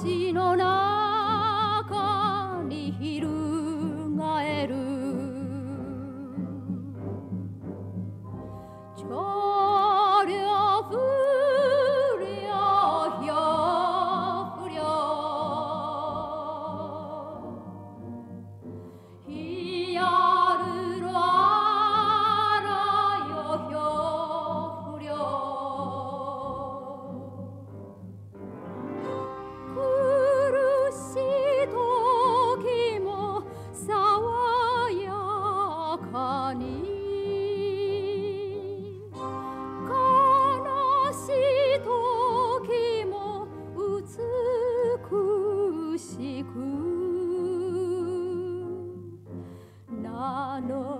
si non ha 人こそ